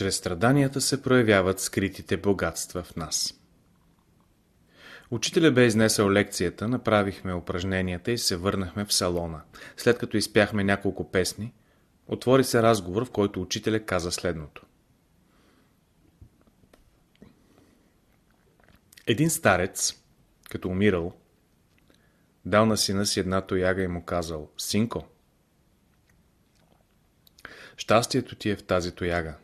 Чрез страданията се проявяват скритите богатства в нас. Учителя бе изнесъл лекцията, направихме упражненията и се върнахме в салона. След като изпяхме няколко песни, отвори се разговор, в който учителя каза следното. Един старец, като умирал, дал на сина си една тояга и му казал «Синко, щастието ти е в тази тояга».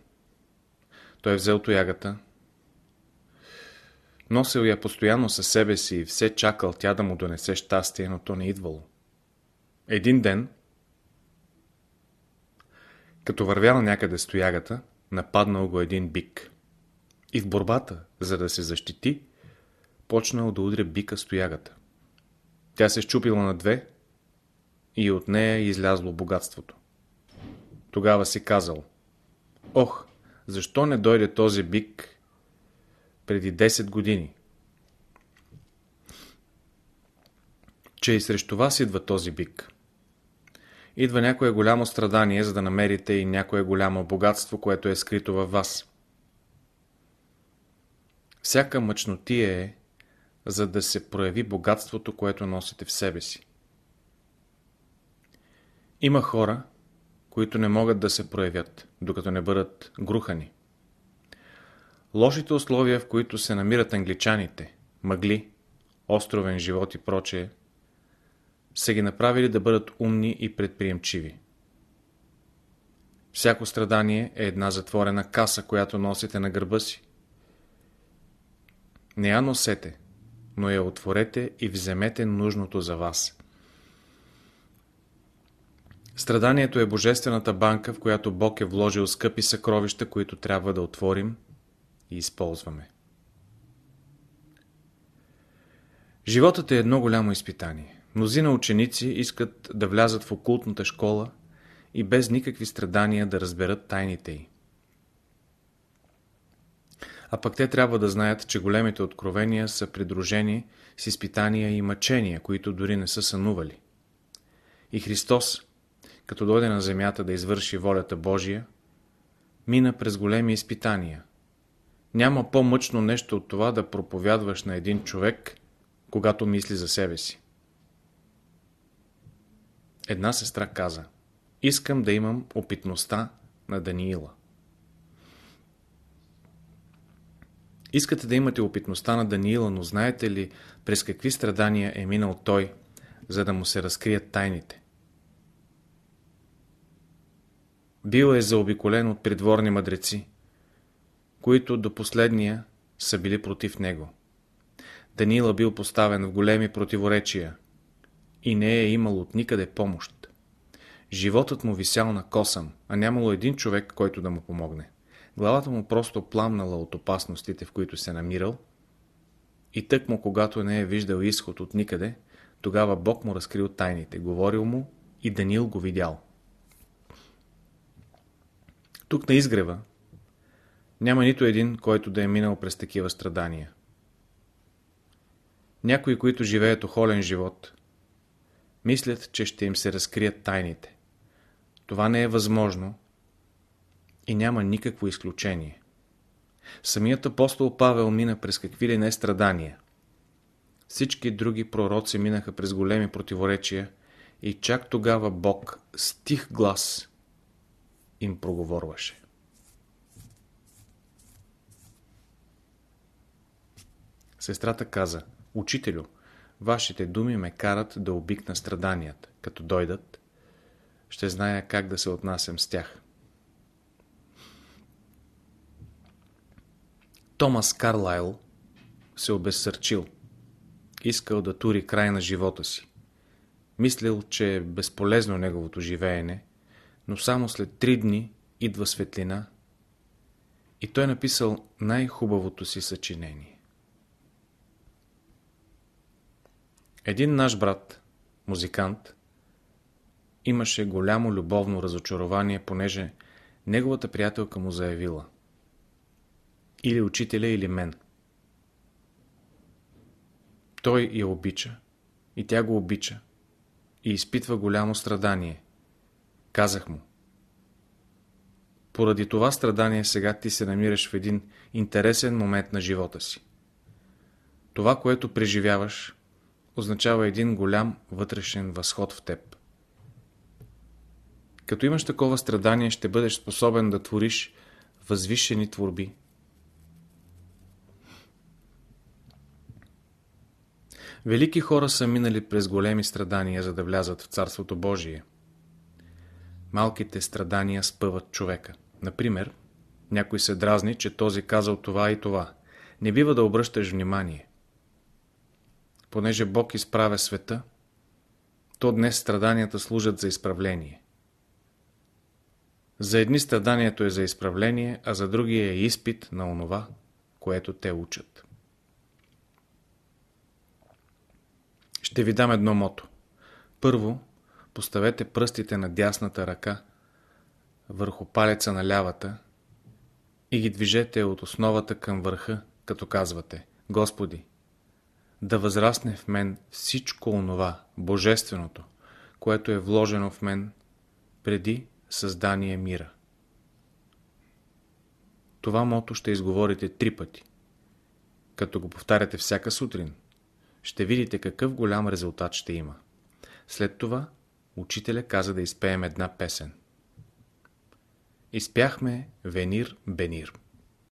Той е взел тоягата, носил я постоянно със себе си и все чакал тя да му донесе щастие, но то не идвало. Един ден, като вървял някъде с тоягата, нападнал го един бик. И в борбата, за да се защити, почнал да удря бика с тоягата. Тя се щупила на две и от нея излязло богатството. Тогава си казал, ох, защо не дойде този бик преди 10 години? Че и срещу вас идва този бик. Идва някое голямо страдание, за да намерите и някое голямо богатство, което е скрито във вас. Всяка мъчнотия е, за да се прояви богатството, което носите в себе си. Има хора, които не могат да се проявят, докато не бъдат грухани. Лошите условия, в които се намират англичаните, мъгли, островен живот и прочее, са ги направили да бъдат умни и предприемчиви. Всяко страдание е една затворена каса, която носите на гърба си. Не я носете, но я отворете и вземете нужното за вас. Страданието е божествената банка, в която Бог е вложил скъпи съкровища, които трябва да отворим и използваме. Животът е едно голямо изпитание. Мнозина ученици искат да влязат в окултната школа и без никакви страдания да разберат тайните й. А пък те трябва да знаят, че големите откровения са придружени с изпитания и мъчения, които дори не са сънували. И Христос, като дойде на земята да извърши волята Божия, мина през големи изпитания. Няма по-мъчно нещо от това да проповядваш на един човек, когато мисли за себе си. Една сестра каза, искам да имам опитността на Даниила. Искате да имате опитността на Даниила, но знаете ли през какви страдания е минал той, за да му се разкрият тайните? Бил е заобиколен от придворни мъдреци, които до последния са били против него. Даниила бил поставен в големи противоречия и не е имал от никъде помощ. Животът му висял на косъм, а нямало един човек, който да му помогне. Главата му просто пламнала от опасностите, в които се намирал, и тък му, когато не е виждал изход от никъде, тогава Бог му разкрил тайните, говорил му и Данил го видял. Тук на изгрева няма нито един, който да е минал през такива страдания. Някои, които живеят охолен живот, мислят, че ще им се разкрият тайните. Това не е възможно, и няма никакво изключение. Самият апостол Павел мина през какви ли не страдания. Всички други пророци минаха през големи противоречия и чак тогава Бог с тих глас им проговорваше. Сестрата каза, Учителю, вашите думи ме карат да обикна страданията. Като дойдат, ще зная как да се отнасям с тях. Томас Карлайл се обезсърчил. Искал да тури край на живота си. Мислил, че е безполезно неговото живеене, но само след три дни идва светлина и той написал най-хубавото си съчинение. Един наш брат, музикант, имаше голямо любовно разочарование, понеже неговата приятелка му заявила – или учителя, или мен. Той я обича и тя го обича и изпитва голямо страдание. Казах му. Поради това страдание сега ти се намираш в един интересен момент на живота си. Това, което преживяваш, означава един голям вътрешен възход в теб. Като имаш такова страдание, ще бъдеш способен да твориш възвишени творби. Велики хора са минали през големи страдания, за да влязат в Царството Божие. Малките страдания спъват човека. Например, някой се дразни, че този казал това и това. Не бива да обръщаш внимание. Понеже Бог изправя света, то днес страданията служат за изправление. За едни страданието е за изправление, а за други е изпит на онова, което те учат. Ще ви дам едно мото. Първо, поставете пръстите на дясната ръка върху палеца на лявата и ги движете от основата към върха, като казвате Господи, да възрасне в мен всичко онова, божественото, което е вложено в мен преди създание мира. Това мото ще изговорите три пъти. Като го повтаряте всяка сутрин, ще видите какъв голям резултат ще има. След това учителя каза да изпеем една песен. Изпяхме Венир Бенир.